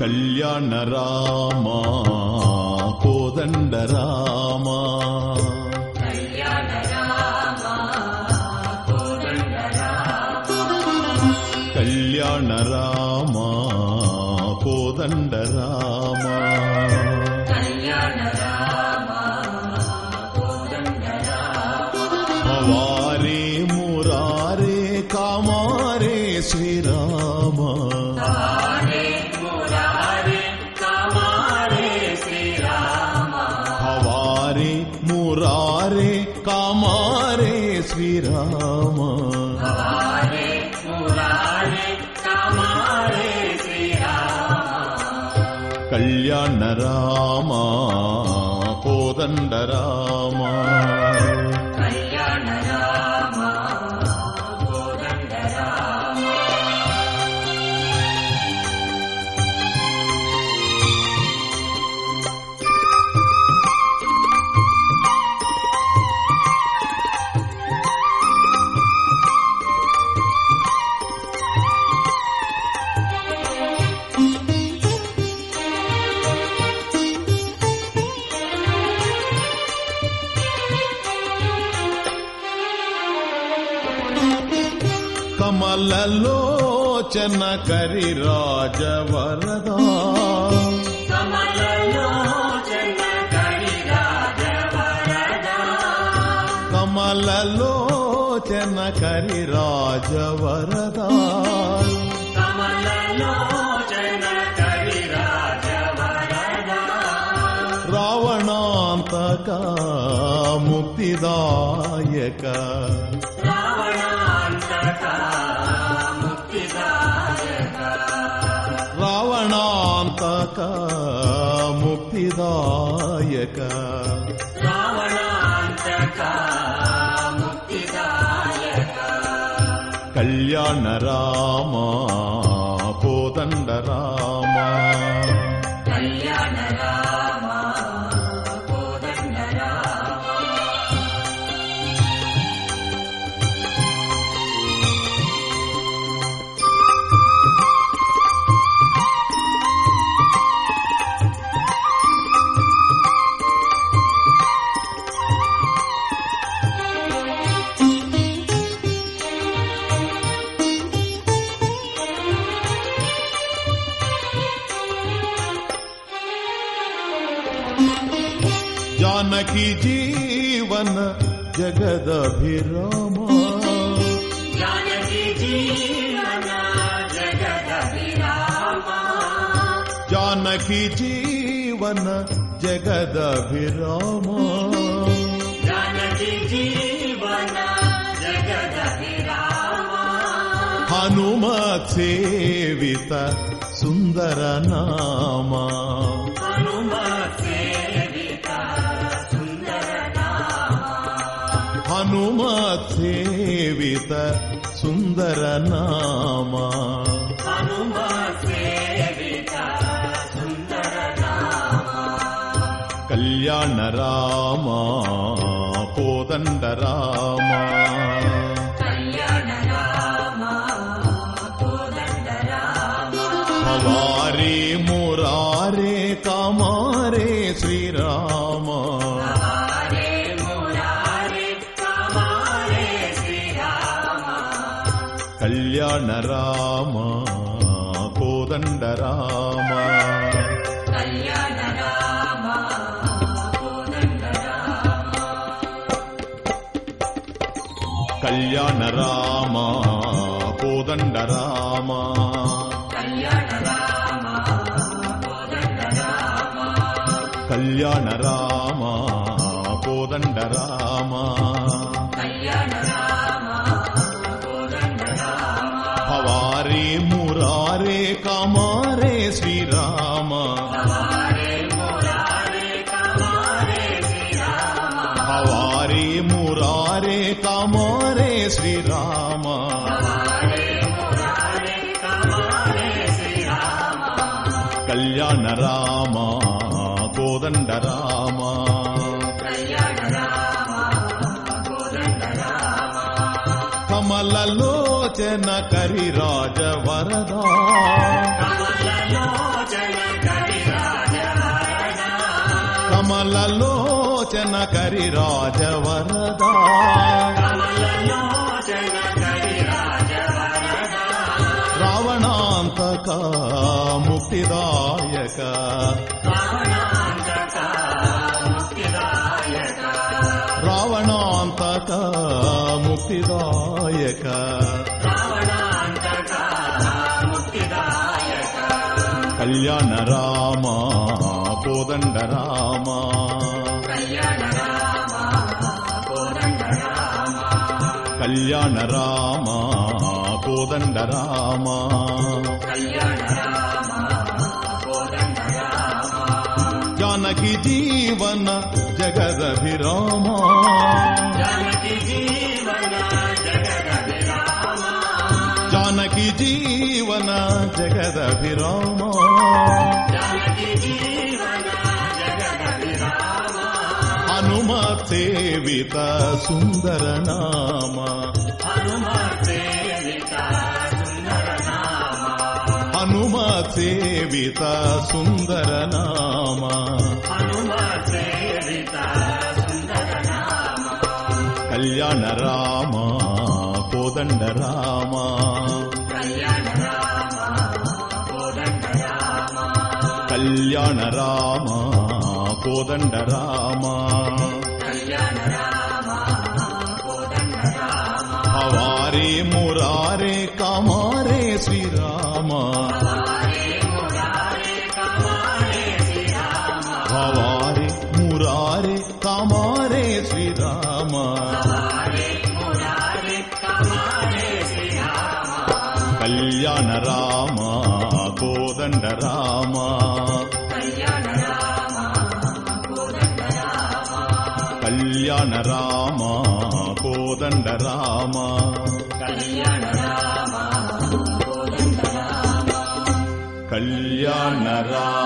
కళ్యాణ రామా కోదండ రామా కళ్యాణ రామా కోదండ రామా వారే మురారే కామారే శ్రీరామా. కళ్యాణ రామ కోదండ రామ కమలలోచన కరి రాజవరదా. కమలలోచన కరి రాజవరదా. రావణాంతక ముక్తిదాయక. ముక్తిదాయక. కళ్యాణ రామ కోదండ రామ కళ్యాణ రామ. జానకి జీవన జగదభిరామ. జానకి జీవన జగదభిరామ. హనుమత్ సేవిత సుందర నామా హనుమత్ సేవిత సుందర నామా. కళ్యాణ రామ కోదండ రామ. హవారే కళ్యాణ రామ కోదండ రామ కళ్యాణ రామ కోదండ రామ కళ్యాణ రామ కోదండ రామ శ్రీరామ. కళ్యాణ రామ కోదండ రామ కమలలోచన కరి రాజ వరదా కమలలోచన కరి రాజ వరదా రావణాంతక ముక్తిదాయక. రావణాంతక ముక్తిదాయక. కళ్యాణ రామ కోదండ రామ కళ్యాణ రామ కోదండ రామ. జానకి జీవన జగదభిరామ జానకి జీవన జగదభిరామ హనుమత్ సేవిత సుందర నామ హనుమత్ సేవిత సుందర నామ కళ్యాణ రామ కోదండ రామ కళ్యాణ రామ. కోదండ రామ హవారే మురారే కమారే శ్రీరామ. హవారే మురారే కమారే శ్రీరామ. కళ్యాణ రామ కోదండ రామ కళ్యాణ రామ కోదండ రామ. కళ్యాణ రామ కళ్యాణ రామ.